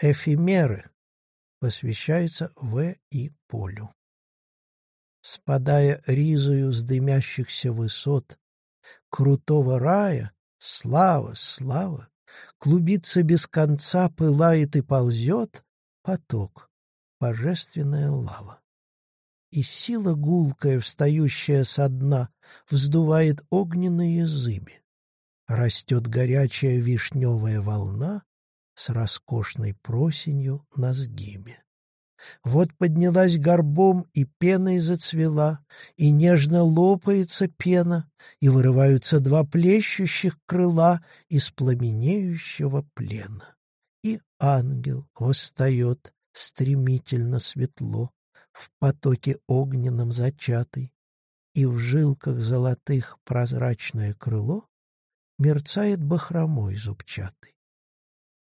Эфемеры посвящается В. и Полю. Спадая ризою с дымящихся высот крутого рая, слава, слава, клубится без конца, пылает и ползет поток, божественная лава. И сила гулкая, встающая со дна, вздувает огненные зыби. Растет горячая вишневая волна с роскошной просенью на сгибе. Вот поднялась горбом, и пеной зацвела, и нежно лопается пена, и вырываются два плещущих крыла из пламенеющего плена. И ангел восстает стремительно светло, в потоке огненном зачатый, и в жилках золотых прозрачное крыло мерцает бахромой зубчатый.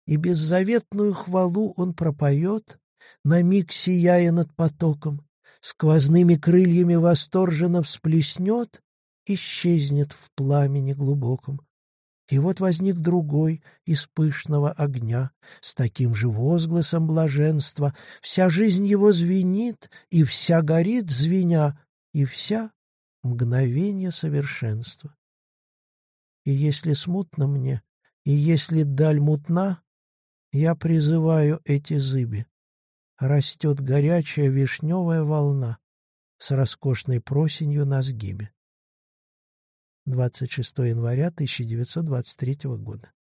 И беззаветную хвалу он пропоет, на миг сияя над потоком, сквозными крыльями восторженно всплеснет, исчезнет в пламени глубоком. И вот возник другой из пышного огня, с таким же возгласом блаженства. Вся жизнь его звенит, и вся горит, звеня, и вся мгновение совершенства. И если смутно мне, и если даль мутна, я призываю эти зыби. Растет горячая вишневая волна с роскошной просенью на сгибе. 26 января 1923 года.